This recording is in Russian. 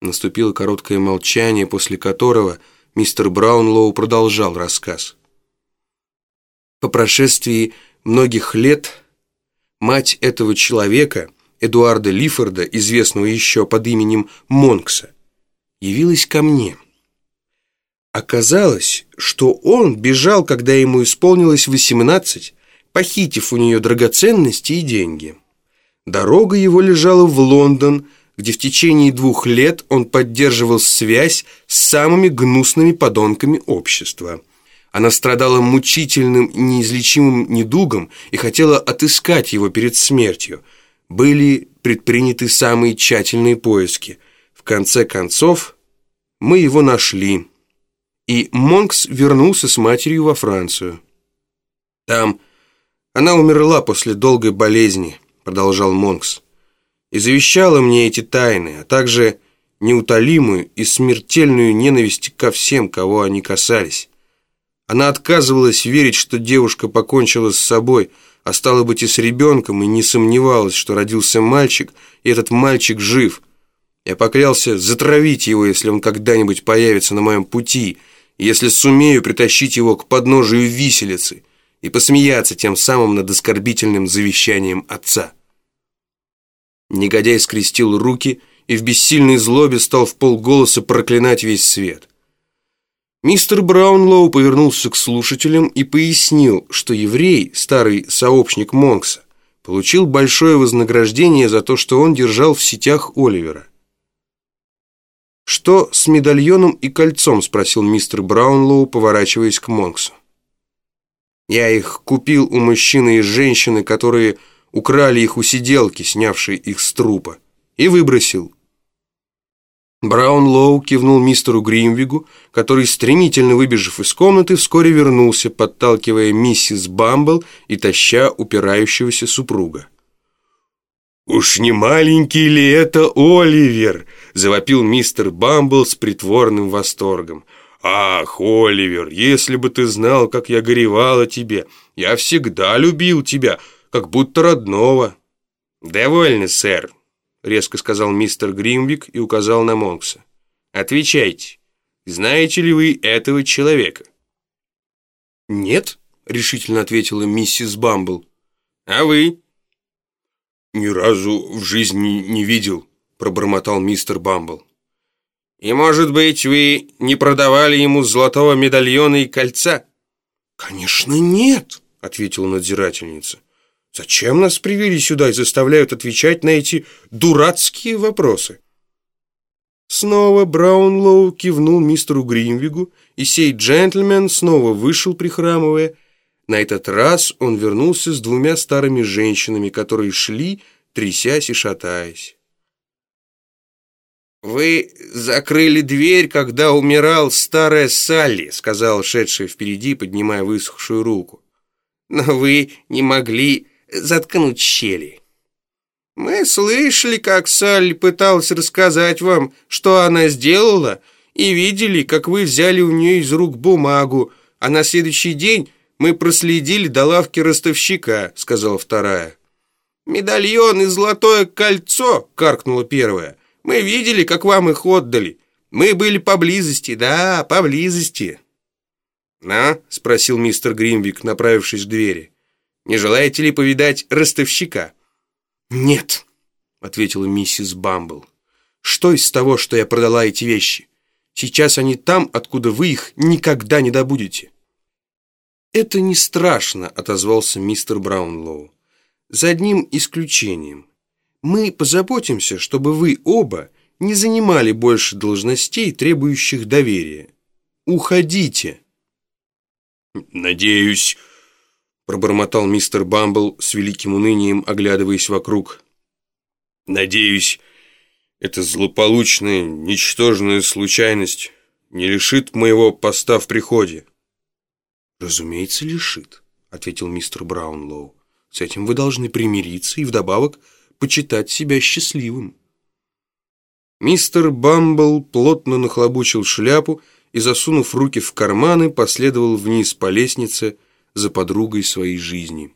Наступило короткое молчание, после которого мистер Браунлоу продолжал рассказ. По прошествии многих лет мать этого человека, Эдуарда Лифорда, известного еще под именем Монкса, явилась ко мне. Оказалось, что он бежал, когда ему исполнилось 18, похитив у нее драгоценности и деньги. Дорога его лежала в Лондон, где в течение двух лет он поддерживал связь с самыми гнусными подонками общества. Она страдала мучительным и неизлечимым недугом и хотела отыскать его перед смертью. Были предприняты самые тщательные поиски. В конце концов, мы его нашли. И Монкс вернулся с матерью во Францию. Там она умерла после долгой болезни, продолжал Монкс и завещала мне эти тайны, а также неутолимую и смертельную ненависть ко всем, кого они касались. Она отказывалась верить, что девушка покончила с собой, а стало быть и с ребенком, и не сомневалась, что родился мальчик, и этот мальчик жив. Я поклялся затравить его, если он когда-нибудь появится на моем пути, если сумею притащить его к подножию виселицы и посмеяться тем самым над оскорбительным завещанием отца. Негодяй скрестил руки и в бессильной злобе стал в полголоса проклинать весь свет. Мистер Браунлоу повернулся к слушателям и пояснил, что еврей, старый сообщник Монкса, получил большое вознаграждение за то, что он держал в сетях Оливера. «Что с медальоном и кольцом?» – спросил мистер Браунлоу, поворачиваясь к Монксу. «Я их купил у мужчины и женщины, которые украли их у сиделки, снявшей их с трупа, и выбросил. Браунлоу кивнул мистеру Гримвигу, который, стремительно выбежав из комнаты, вскоре вернулся, подталкивая миссис Бамбл и таща упирающегося супруга. «Уж не маленький ли это Оливер?» – завопил мистер Бамбл с притворным восторгом. «Ах, Оливер, если бы ты знал, как я горевал о тебе! Я всегда любил тебя!» Как будто родного». «Довольно, сэр», — резко сказал мистер Гримвик и указал на Монкса. «Отвечайте, знаете ли вы этого человека?» «Нет», — решительно ответила миссис Бамбл. «А вы?» «Ни разу в жизни не видел», — пробормотал мистер Бамбл. «И, может быть, вы не продавали ему золотого медальона и кольца?» «Конечно, нет», — ответила надзирательница. Зачем нас привели сюда и заставляют отвечать на эти дурацкие вопросы? Снова Браунлоу кивнул мистеру Гримвигу, и сей джентльмен снова вышел, прихрамывая. На этот раз он вернулся с двумя старыми женщинами, которые шли, трясясь и шатаясь. «Вы закрыли дверь, когда умирал старая Салли», сказал шедшая впереди, поднимая высохшую руку. «Но вы не могли заткнуть щели. Мы слышали, как Салли пыталась рассказать вам, что она сделала, и видели, как вы взяли у нее из рук бумагу, а на следующий день мы проследили до лавки ростовщика», — сказала вторая. «Медальон и золотое кольцо», — каркнула первая. «Мы видели, как вам их отдали. Мы были поблизости, да, поблизости». «На?» — спросил мистер Гримвик, направившись к двери. Не желаете ли повидать ростовщика?» «Нет», — ответила миссис Бамбл. «Что из того, что я продала эти вещи? Сейчас они там, откуда вы их никогда не добудете». «Это не страшно», — отозвался мистер Браунлоу. «За одним исключением. Мы позаботимся, чтобы вы оба не занимали больше должностей, требующих доверия. Уходите». «Надеюсь, пробормотал мистер Бамбл с великим унынием, оглядываясь вокруг. «Надеюсь, эта злополучная, ничтожная случайность не лишит моего поста в приходе». «Разумеется, лишит», — ответил мистер Браунлоу. «С этим вы должны примириться и вдобавок почитать себя счастливым». Мистер Бамбл плотно нахлобучил шляпу и, засунув руки в карманы, последовал вниз по лестнице, за подругой своей жизни.